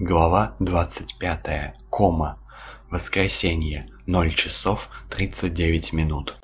глава двадцать пятая. Кома. Воскресенье. Ноль часов тридцать девять минут.